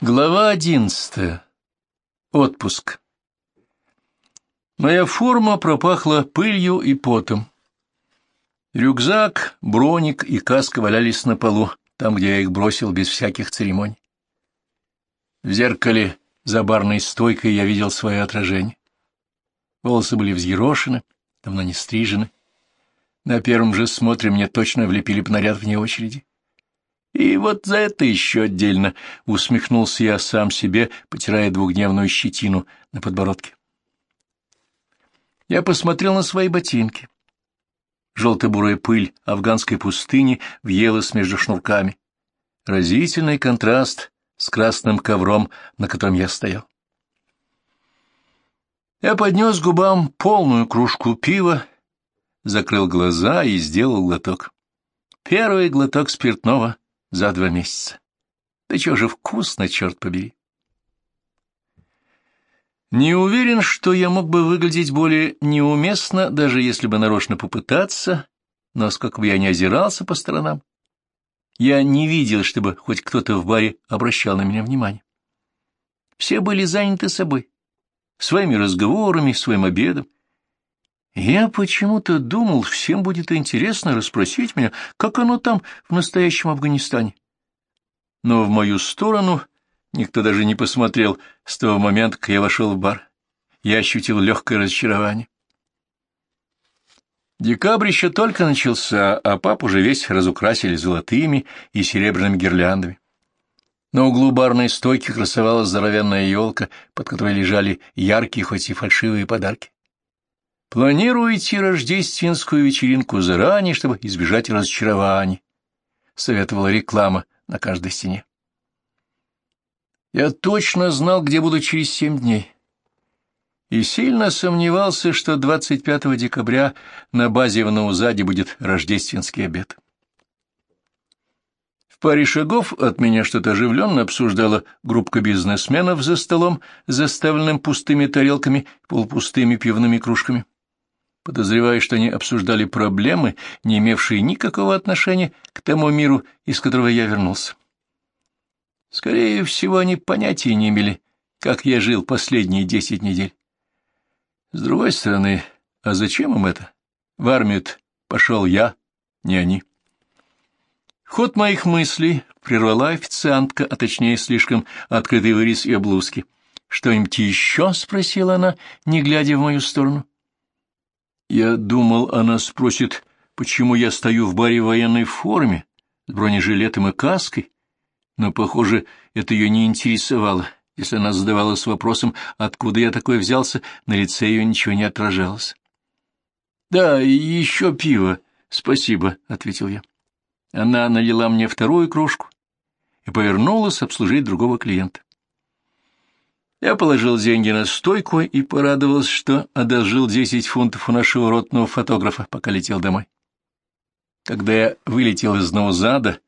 Глава одиннадцатая. Отпуск. Моя форма пропахла пылью и потом. Рюкзак, броник и каска валялись на полу, там, где я их бросил без всяких церемоний. В зеркале за барной стойкой я видел свое отражение. Волосы были взъерошены, давно не стрижены. На первом же смотре мне точно влепили бы наряд вне очереди. И вот за это еще отдельно усмехнулся я сам себе, потирая двухдневную щетину на подбородке. Я посмотрел на свои ботинки. Желто-бурая пыль афганской пустыни въелась между шнурками. Разительный контраст с красным ковром, на котором я стоял. Я поднес губам полную кружку пива, закрыл глаза и сделал глоток. Первый глоток спиртного — за два месяца. Да чего же вкусно, черт побери. Не уверен, что я мог бы выглядеть более неуместно, даже если бы нарочно попытаться, но сколько бы я ни озирался по сторонам, я не видел, чтобы хоть кто-то в баре обращал на меня внимание. Все были заняты собой, своими разговорами, своим обедом. Я почему-то думал, всем будет интересно расспросить меня, как оно там в настоящем Афганистане. Но в мою сторону никто даже не посмотрел с того момента, как я вошел в бар. Я ощутил легкое разочарование. Декабрь еще только начался, а пап уже весь разукрасили золотыми и серебряными гирляндами. На углу барной стойки красовалась здоровенная елка, под которой лежали яркие, хоть и фальшивые подарки. Планирую идти рождественскую вечеринку заранее, чтобы избежать разочарований, — советовала реклама на каждой стене. Я точно знал, где буду через семь дней, и сильно сомневался, что 25 декабря на базе в Наузаде будет рождественский обед. В паре шагов от меня что-то оживленно обсуждала группка бизнесменов за столом, заставленным пустыми тарелками полупустыми пивными кружками подозревая, что они обсуждали проблемы, не имевшие никакого отношения к тому миру, из которого я вернулся. Скорее всего, они понятия не имели, как я жил последние десять недель. С другой стороны, а зачем им это? В армию пошел я, не они. Ход моих мыслей прервала официантка, а точнее слишком открытый вырез ее блузки. «Что-нибудь еще?» — спросила она, не глядя в мою сторону. Я думал, она спросит, почему я стою в баре в военной форме, с бронежилетом и каской, но, похоже, это ее не интересовало. Если она задавалась вопросом, откуда я такой взялся, на лице ее ничего не отражалось. — Да, еще пиво, спасибо, — ответил я. Она налила мне вторую кружку и повернулась обслужить другого клиента. Я положил деньги на стойку и порадовался, что одолжил десять фунтов у нашего ротного фотографа, пока летел домой. Когда я вылетел из Наузада,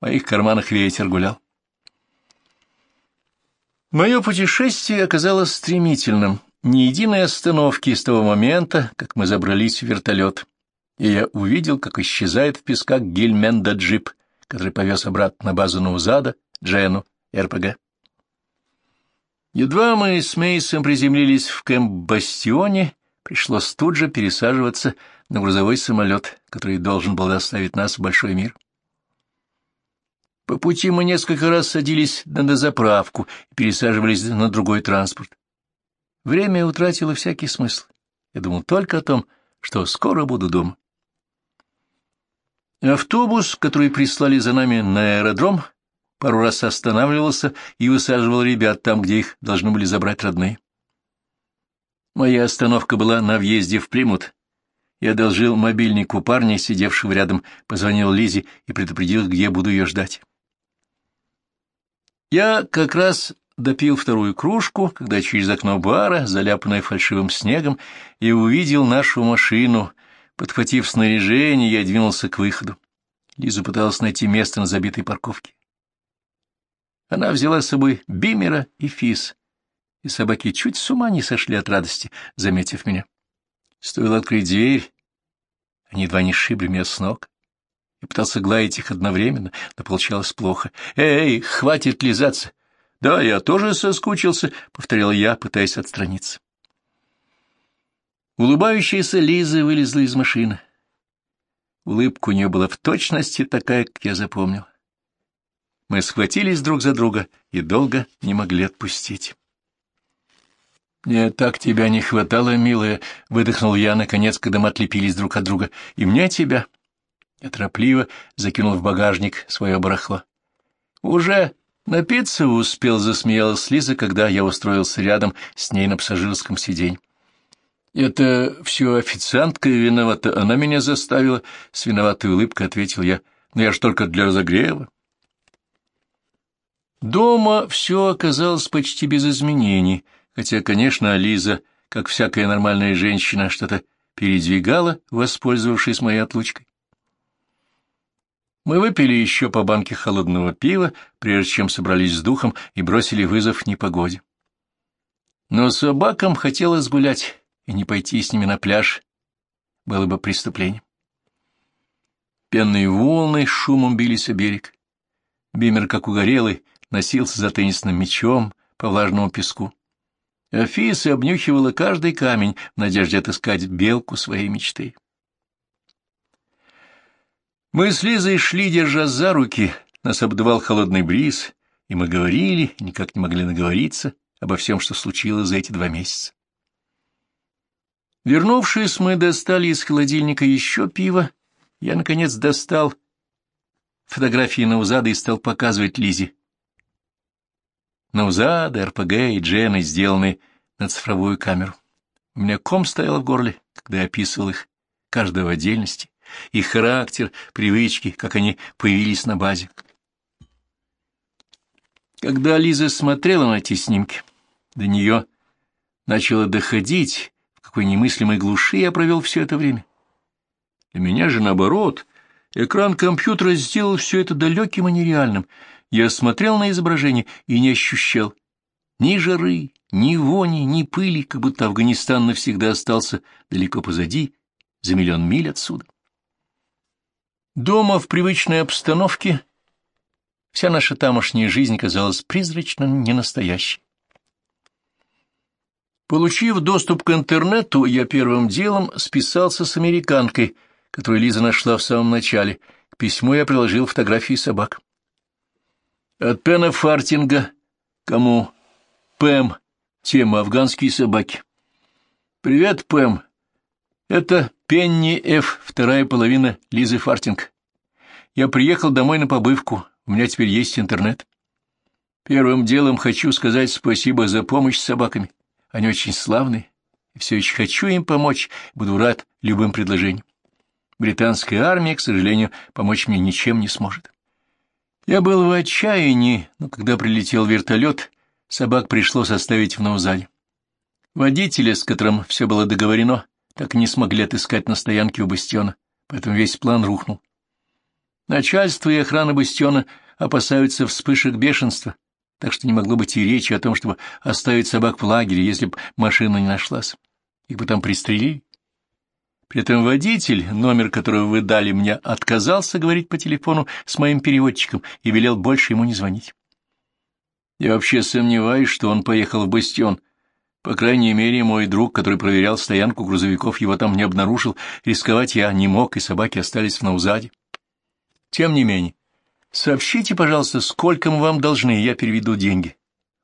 в моих карманах ветер гулял. Мое путешествие оказалось стремительным. Ни единой остановки с того момента, как мы забрались в вертолет, и я увидел, как исчезает в песках Гильменда джип, который повез обратно на базу Наузада, Джену, РПГ. Едва мы с Мейсом приземлились в Кэмп-Бастионе, пришлось тут же пересаживаться на грузовой самолет, который должен был доставить нас в большой мир. По пути мы несколько раз садились на дозаправку и пересаживались на другой транспорт. Время утратило всякий смысл. Я думал только о том, что скоро буду дома. Автобус, который прислали за нами на аэродром, пару раз останавливался и высаживал ребят там, где их должны были забрать родные. Моя остановка была на въезде в Плимут. Я одолжил мобильник у парня, сидевшего рядом, позвонил Лизе и предупредил, где буду ее ждать. Я как раз допил вторую кружку, когда через окно бара, заляпанное фальшивым снегом, и увидел нашу машину. Подхватив снаряжение, я двинулся к выходу. Лиза пыталась найти место на забитой парковке. Она взяла с собой Бимера и Фис, и собаки чуть с ума не сошли от радости, заметив меня. Стоило открыть дверь, они едва не шибли меня с ног. Я пытался гладить их одновременно, но получалось плохо. «Эй, хватит лизаться! Да, я тоже соскучился, — повторял я, пытаясь отстраниться. Улыбающаяся Лиза вылезла из машины. Улыбка у нее была в точности такая, как я запомнил. Мы схватились друг за друга и долго не могли отпустить. «Мне так тебя не хватало, милая», — выдохнул я, наконец, когда мы отлепились друг от друга. «И мне тебя». Я торопливо закинул в багажник свое барахло. «Уже напиться успел», — засмеялась Лиза, когда я устроился рядом с ней на пассажирском сиденье. «Это все официантка виновата, она меня заставила», — с виноватой улыбкой ответил я. «Но я ж только для разогрева». Дома все оказалось почти без изменений, хотя, конечно, Лиза, как всякая нормальная женщина, что-то передвигала, воспользовавшись моей отлучкой. Мы выпили еще по банке холодного пива, прежде чем собрались с духом и бросили вызов непогоде. Но собакам хотелось гулять, и не пойти с ними на пляж было бы преступлением. Пенные волны шумом бились о берег. Бимер, как угорелый, носился за теннисным мячом по влажному песку. Афиса обнюхивала каждый камень в надежде отыскать белку своей мечты. Мы с Лизой шли, держа за руки, нас обдувал холодный бриз, и мы говорили, никак не могли наговориться обо всем, что случилось за эти два месяца. Вернувшись, мы достали из холодильника еще пиво. Я, наконец, достал фотографии Наузада и стал показывать Лизе. Наузада, РПГ и Джены, сделанные на цифровую камеру. У меня ком стоял в горле, когда я описывал их, каждого в отдельности, их характер, привычки, как они появились на базе. Когда Лиза смотрела на эти снимки, до нее начало доходить, в какой немыслимой глуши я провел все это время. Для меня же, наоборот, экран компьютера сделал все это далеким и нереальным. Я смотрел на изображение и не ощущал ни жары, ни вони, ни пыли, как будто Афганистан навсегда остался далеко позади, за миллион миль отсюда. Дома в привычной обстановке вся наша тамошняя жизнь казалась призрачно ненастоящей. Получив доступ к интернету, я первым делом списался с американкой, которую Лиза нашла в самом начале. К письму я приложил фотографии собак. От Пена Фартинга, кому Пэм, тема «Афганские собаки». «Привет, Пэм. Это Пенни Ф., вторая половина Лизы Фартинг. Я приехал домой на побывку, у меня теперь есть интернет. Первым делом хочу сказать спасибо за помощь с собаками. Они очень славные, и все еще хочу им помочь, буду рад любым предложениям. Британская армия, к сожалению, помочь мне ничем не сможет. Я был в отчаянии, но когда прилетел вертолет, собак пришлось оставить в Наузале. Водителя, с которым все было договорено, так и не смогли отыскать на стоянке у бастиона, поэтому весь план рухнул. Начальство и охрана бастиона опасаются вспышек бешенства, так что не могло быть и речи о том, чтобы оставить собак в лагере, если бы машина не нашлась. Их бы там пристрелили. При этом водитель, номер которого вы дали мне, отказался говорить по телефону с моим переводчиком и велел больше ему не звонить. Я вообще сомневаюсь, что он поехал в бастион. По крайней мере, мой друг, который проверял стоянку грузовиков, его там не обнаружил. Рисковать я не мог, и собаки остались в Наузаде. Тем не менее, сообщите, пожалуйста, сколько мы вам должны, я переведу деньги.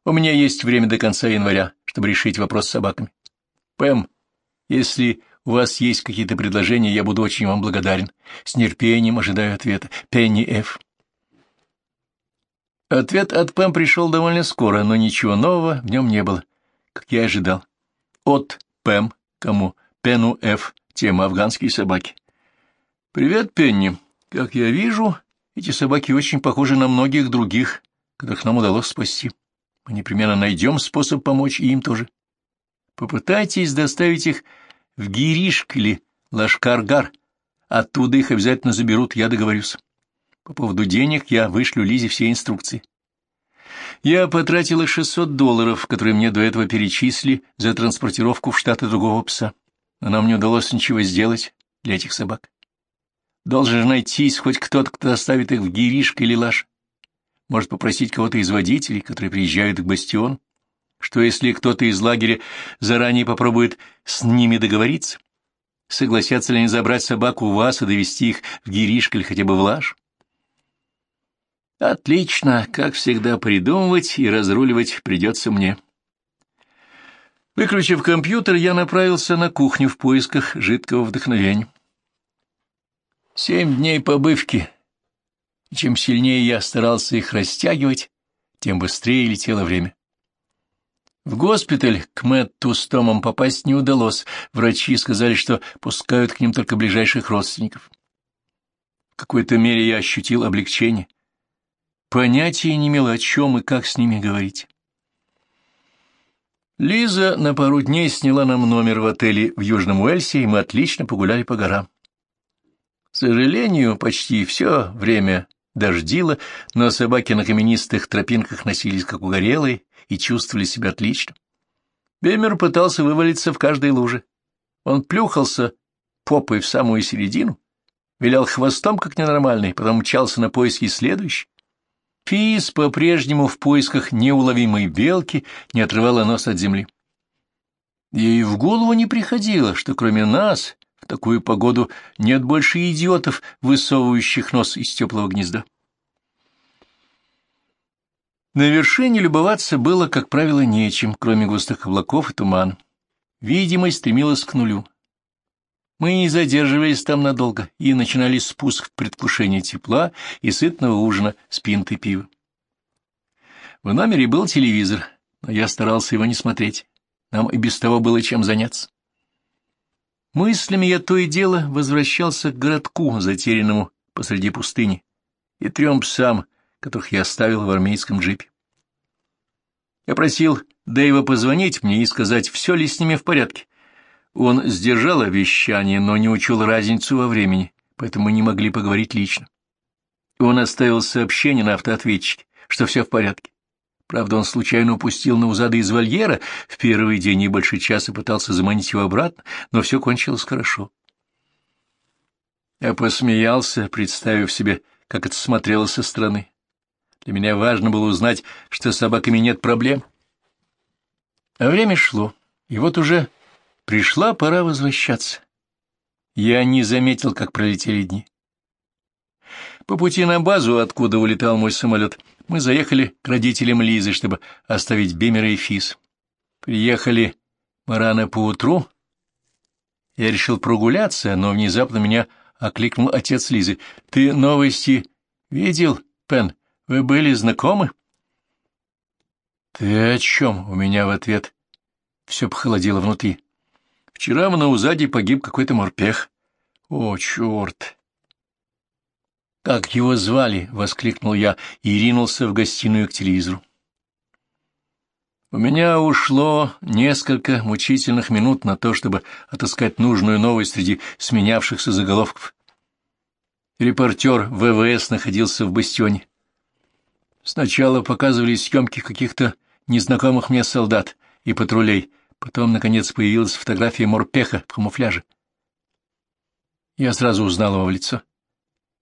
У меня есть время до конца января, чтобы решить вопрос с собаками. Пэм, если у вас есть какие-то предложения, я буду очень вам благодарен. С нетерпением ожидаю ответа. Пенни Ф. Ответ от Пэм пришел довольно скоро, но ничего нового в нем не было, как я ожидал. От Пэм, кому? Пену Ф. Тема «Афганские собаки». «Привет, Пенни. Как я вижу, эти собаки очень похожи на многих других, которых нам удалось спасти. Мы непременно найдем способ помочь и им тоже. Попытайтесь доставить их в Гиришк или Лашкаргар. Оттуда их обязательно заберут, я договорюсь. По поводу денег я вышлю Лизе все инструкции. Я потратила 600 долларов, которые мне до этого перечислили за транспортировку в Штаты другого пса. Но нам не удалось ничего сделать для этих собак. Должен же найтись хоть кто-то, кто доставит их в Гиришк или Лаш. может попросить кого-то из водителей, которые приезжают к бастиону? Что если кто-то из лагеря заранее попробует с ними договориться? Согласятся ли они забрать собаку у вас и довести их в Гиришк или хотя бы в Лаж? Отлично, как всегда, придумывать и разруливать придется мне. Выключив компьютер, я направился на кухню в поисках жидкого вдохновения. Семь дней побывки. чем сильнее я старался их растягивать, тем быстрее летело время. В госпиталь к Мэтту с Томом попасть не удалось. Врачи сказали, что пускают к ним только ближайших родственников. В какой-то мере я ощутил облегчение. Понятия не имел, о чем и как с ними говорить. Лиза на пару дней сняла нам номер в отеле в Южном Уэльсе, и мы отлично погуляли по горам. К сожалению, почти все время дождило, но собаки на каменистых тропинках носились как угорелые и чувствовали себя отлично. Бемер пытался вывалиться в каждой луже. Он плюхался попой в самую середину, вилял хвостом, как ненормальный, потом мчался на поиски следующий. Физ по-прежнему в поисках неуловимой белки не отрывала нос от земли. Ей в голову не приходило, что кроме нас в такую погоду нет больше идиотов, высовывающих нос из теплого гнезда. На вершине любоваться было, как правило, нечем, кроме густых облаков и тумана. Видимость стремилась к нулю. Мы не задерживались там надолго и начинали спуск в предвкушение тепла и сытного ужина с пинтой пива. В номере был телевизор, но я старался его не смотреть. Нам и без того было чем заняться. Мыслями я то и дело возвращался к городку, затерянному посреди пустыни, и трем псам, которых я оставил в армейском джипе. Я просил Дэйва позвонить мне и сказать, все ли с ними в порядке. Он сдержал обещание, но не учел разницу во времени, поэтому мы не могли поговорить лично. Он оставил сообщение на автоответчике, что все в порядке. Правда, он случайно упустил Наузада из вольера в первый день и больше часа пытался заманить его обратно, но все кончилось хорошо. Я посмеялся, представив себе, как это смотрелось со стороны. Для меня важно было узнать, что с собаками нет проблем. А время шло, и вот уже Пришла пора возвращаться. Я не заметил, как пролетели дни. По пути на базу, откуда улетал мой самолет, мы заехали к родителям Лизы, чтобы оставить Бемера и Фис. Приехали мы рано поутру. Я решил прогуляться, но внезапно меня окликнул отец Лизы. — Ты новости видел, Пен? Вы были знакомы? — Ты о чем? — у меня в ответ все похолодело внутри. Вчера в Наузаде погиб какой-то морпех. О, черт! «Как его звали?» — воскликнул я и ринулся в гостиную к телевизору. У меня ушло несколько мучительных минут на то, чтобы отыскать нужную новость среди сменявшихся заголовков. Репортер ВВС находился в бастионе. Сначала показывали съемки каких-то незнакомых мне солдат и патрулей, Потом, наконец, появилась фотография морпеха в камуфляже. Я сразу узнал его в лицо.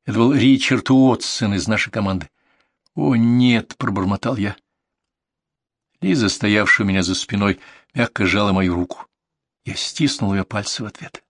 Это был Ричард Уотсон из нашей команды. «О, нет!» — пробормотал я. Лиза, стоявшая у меня за спиной, мягко сжала мою руку. Я стиснул ее пальцы в ответ.